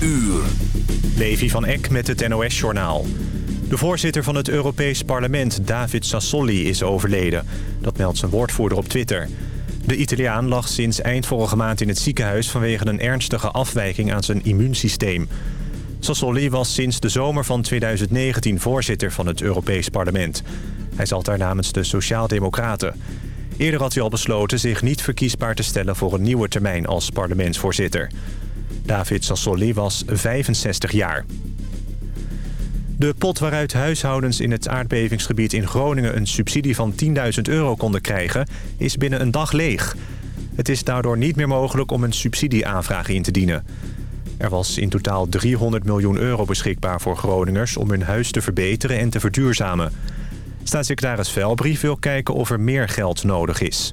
uur. Levi van Eck met het NOS-journaal. De voorzitter van het Europees Parlement, David Sassoli, is overleden. Dat meldt zijn woordvoerder op Twitter. De Italiaan lag sinds eind vorige maand in het ziekenhuis... vanwege een ernstige afwijking aan zijn immuunsysteem. Sassoli was sinds de zomer van 2019 voorzitter van het Europees Parlement. Hij zat daar namens de Sociaaldemocraten. Eerder had hij al besloten zich niet verkiesbaar te stellen... voor een nieuwe termijn als parlementsvoorzitter. David Sassoli was 65 jaar. De pot waaruit huishoudens in het aardbevingsgebied in Groningen... een subsidie van 10.000 euro konden krijgen, is binnen een dag leeg. Het is daardoor niet meer mogelijk om een subsidieaanvraag in te dienen. Er was in totaal 300 miljoen euro beschikbaar voor Groningers... om hun huis te verbeteren en te verduurzamen. Staatssecretaris Velbrief wil kijken of er meer geld nodig is.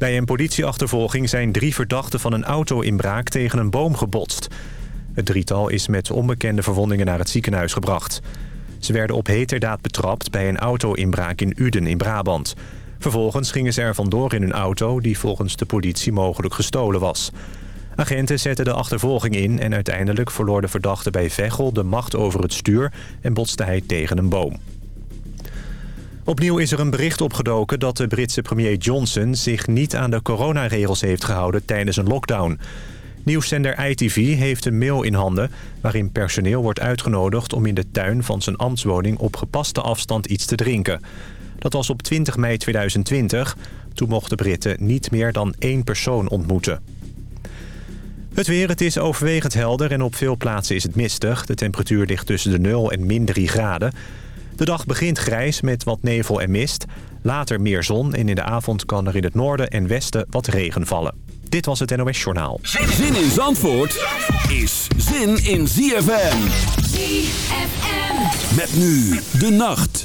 Bij een politieachtervolging zijn drie verdachten van een auto-inbraak tegen een boom gebotst. Het drietal is met onbekende verwondingen naar het ziekenhuis gebracht. Ze werden op heterdaad betrapt bij een auto-inbraak in Uden in Brabant. Vervolgens gingen ze er vandoor in hun auto... die volgens de politie mogelijk gestolen was. Agenten zetten de achtervolging in... en uiteindelijk verloor de verdachte bij Veghel de macht over het stuur... en botste hij tegen een boom. Opnieuw is er een bericht opgedoken dat de Britse premier Johnson... zich niet aan de coronaregels heeft gehouden tijdens een lockdown. Nieuwszender ITV heeft een mail in handen... waarin personeel wordt uitgenodigd om in de tuin van zijn ambtswoning... op gepaste afstand iets te drinken. Dat was op 20 mei 2020. Toen mochten Britten niet meer dan één persoon ontmoeten. Het weer, het is overwegend helder en op veel plaatsen is het mistig. De temperatuur ligt tussen de 0 en min 3 graden. De dag begint grijs met wat nevel en mist. Later meer zon en in de avond kan er in het noorden en westen wat regen vallen. Dit was het NOS Journaal. Zin in Zandvoort is zin in ZFM. ZFM. Met nu de nacht.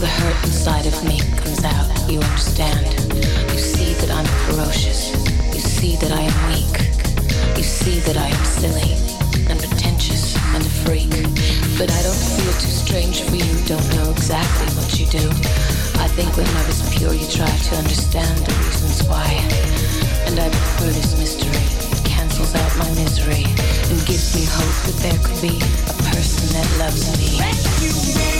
the hurt inside of me comes out, you understand. You see that I'm ferocious. You see that I am weak. You see that I am silly and pretentious and a freak. But I don't feel too strange for you, don't know exactly what you do. I think when love is pure, you try to understand the reasons why. And I prefer this mystery. It cancels out my misery and gives me hope that there could be a person that loves me. Rescue me.